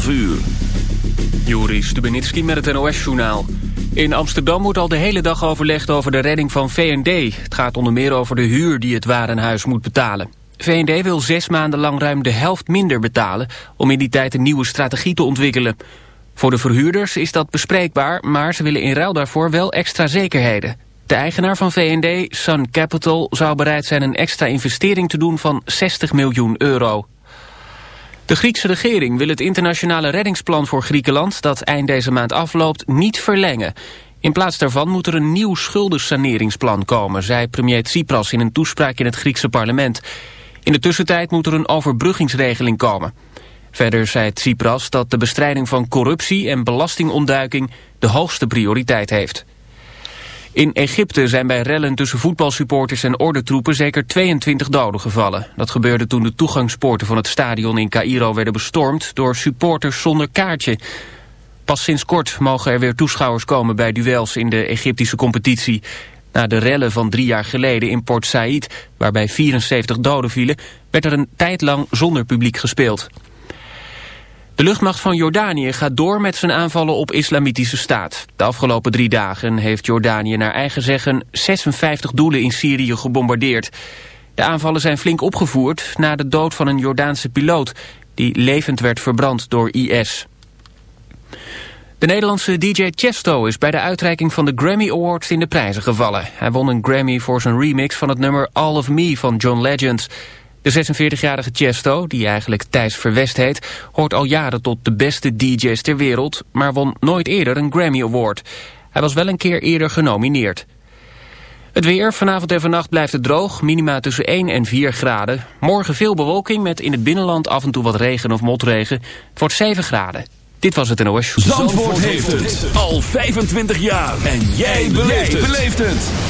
12 uur. Stubenitski met het NOS-journaal. In Amsterdam wordt al de hele dag overlegd over de redding van V&D. Het gaat onder meer over de huur die het warenhuis moet betalen. V&D wil zes maanden lang ruim de helft minder betalen... om in die tijd een nieuwe strategie te ontwikkelen. Voor de verhuurders is dat bespreekbaar... maar ze willen in ruil daarvoor wel extra zekerheden. De eigenaar van V&D, Sun Capital, zou bereid zijn een extra investering te doen van 60 miljoen euro. De Griekse regering wil het internationale reddingsplan voor Griekenland... dat eind deze maand afloopt, niet verlengen. In plaats daarvan moet er een nieuw schuldensaneringsplan komen... zei premier Tsipras in een toespraak in het Griekse parlement. In de tussentijd moet er een overbruggingsregeling komen. Verder zei Tsipras dat de bestrijding van corruptie en belastingontduiking... de hoogste prioriteit heeft. In Egypte zijn bij rellen tussen voetbalsupporters en ordentroepen zeker 22 doden gevallen. Dat gebeurde toen de toegangspoorten van het stadion in Cairo werden bestormd door supporters zonder kaartje. Pas sinds kort mogen er weer toeschouwers komen bij duels in de Egyptische competitie. Na de rellen van drie jaar geleden in Port Said, waarbij 74 doden vielen, werd er een tijd lang zonder publiek gespeeld. De luchtmacht van Jordanië gaat door met zijn aanvallen op islamitische staat. De afgelopen drie dagen heeft Jordanië naar eigen zeggen 56 doelen in Syrië gebombardeerd. De aanvallen zijn flink opgevoerd na de dood van een Jordaanse piloot... die levend werd verbrand door IS. De Nederlandse DJ Chesto is bij de uitreiking van de Grammy Awards in de prijzen gevallen. Hij won een Grammy voor zijn remix van het nummer All of Me van John Legend... De 46-jarige Chesto, die eigenlijk Thijs Verwest heet... hoort al jaren tot de beste DJ's ter wereld... maar won nooit eerder een Grammy Award. Hij was wel een keer eerder genomineerd. Het weer, vanavond en vannacht blijft het droog, minima tussen 1 en 4 graden. Morgen veel bewolking met in het binnenland af en toe wat regen of motregen. Het wordt 7 graden. Dit was het NOS. Zandvoort, Zandvoort heeft het al 25 jaar. En jij beleeft het.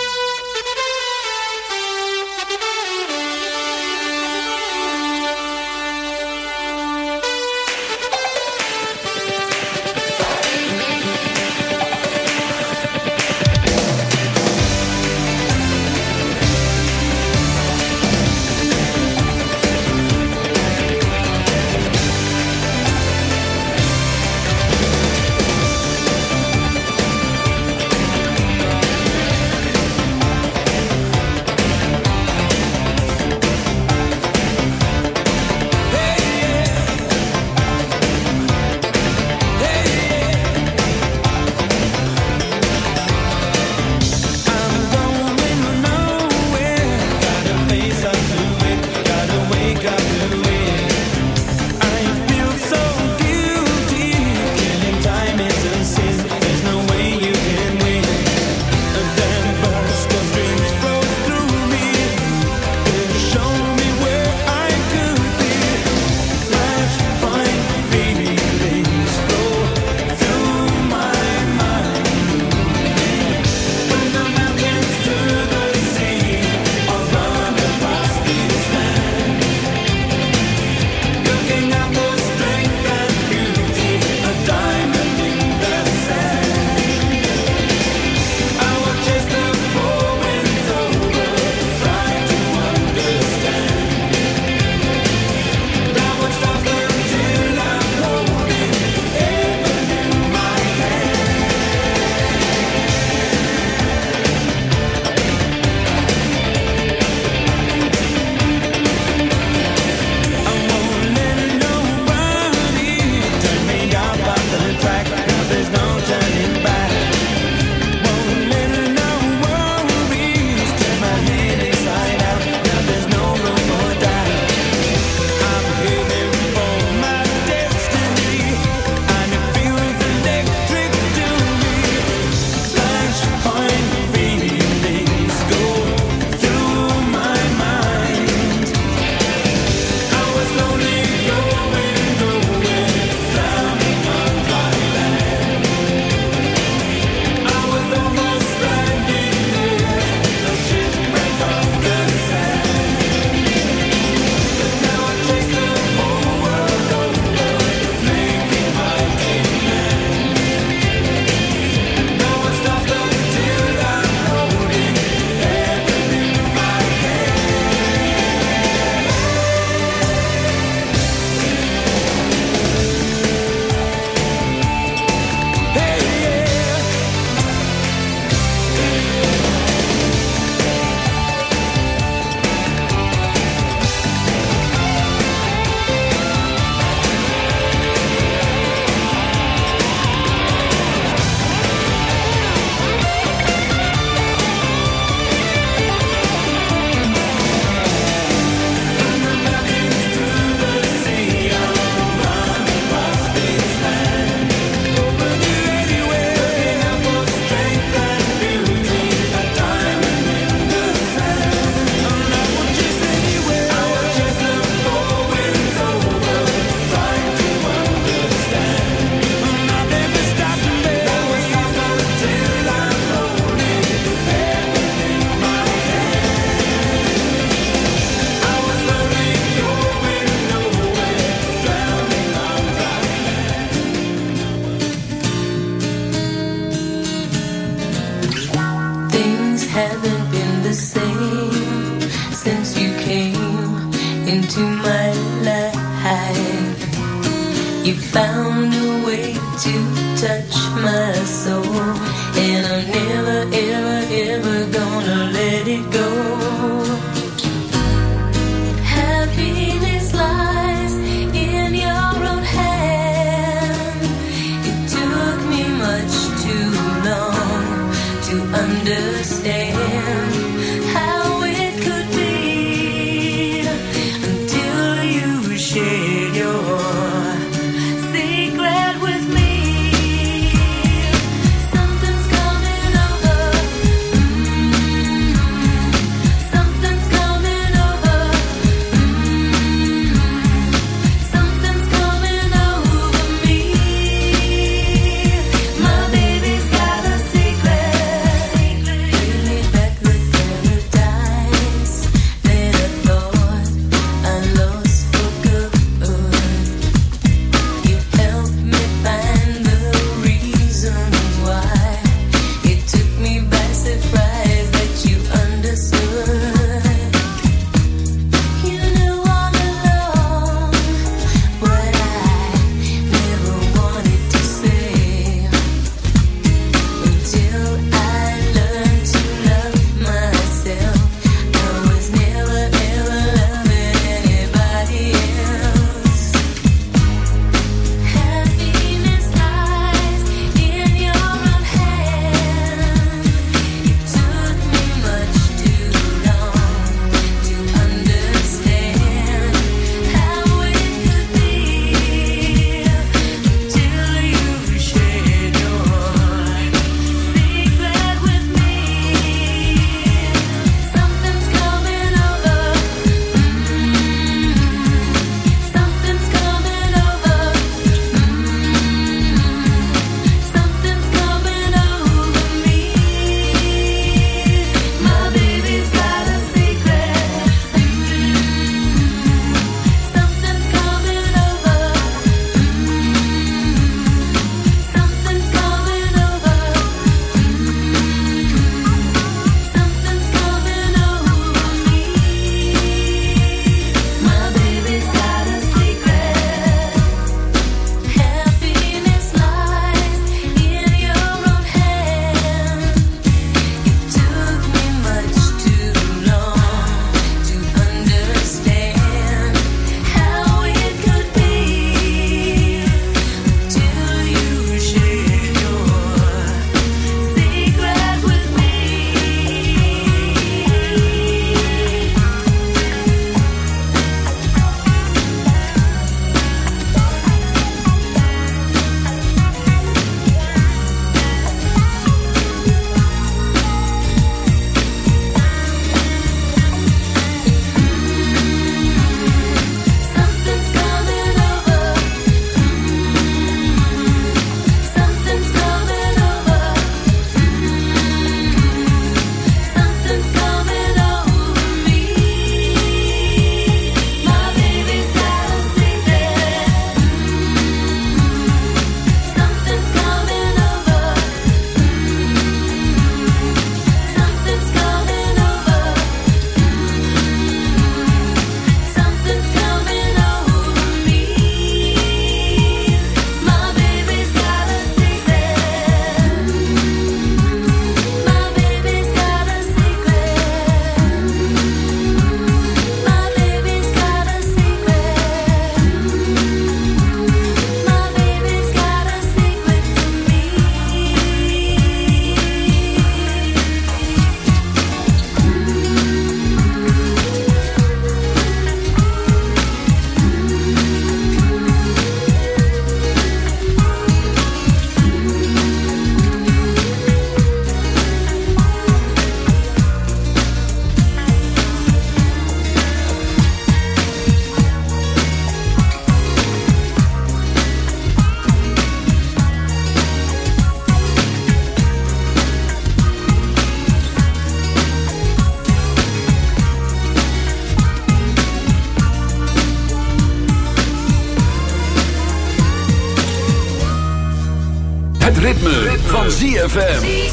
van ZFM.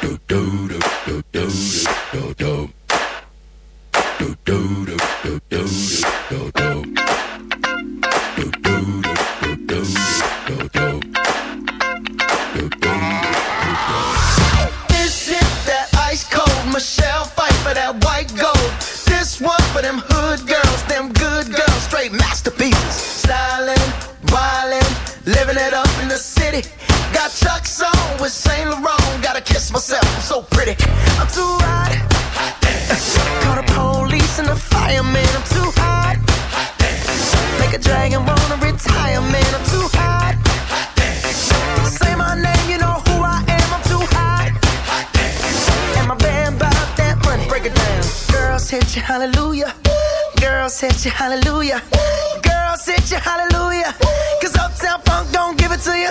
do do pretty. I'm too hot. hot uh, call the police and the fireman. I'm too hot. hot Make a dragon wanna retire, man. I'm too hot. hot Say my name, you know who I am. I'm too hot. hot And my band bought that money. Break it down. Girls hit you, hallelujah. Woo. Girls hit you, hallelujah. Woo. Girls hit you, hallelujah. Woo. Cause Uptown Funk don't give it to you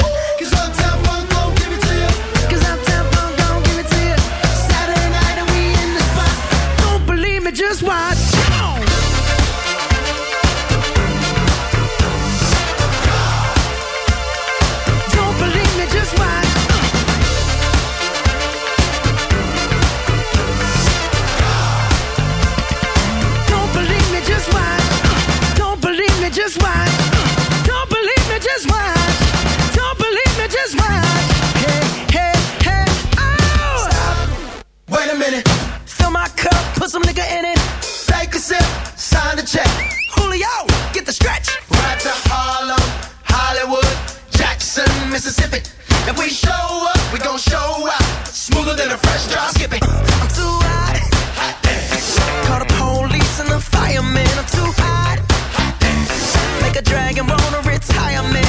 put some nigga in it. Take a sip, sign the check. Julio, get the stretch. Right to Harlem, Hollywood, Jackson, Mississippi. If we show up, we gon' show out. Smoother than a fresh drop. Skip it. I'm too hot. Hot dance. Call the police and the firemen. I'm too hot. Hot dance. Make a dragon wanna retirement.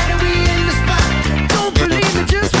believe it just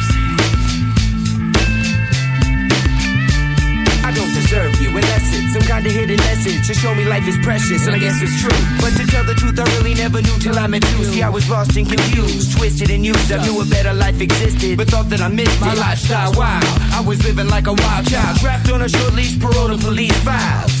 You it's some kind of hidden message to show me life is precious, and I guess it's true. But to tell the truth, I really never knew till I met you. See, I was lost and confused, twisted and used. I knew a better life existed, but thought that I missed my lifestyle. Wild, I was living like a wild child, trapped on a short leash, paroled to police files.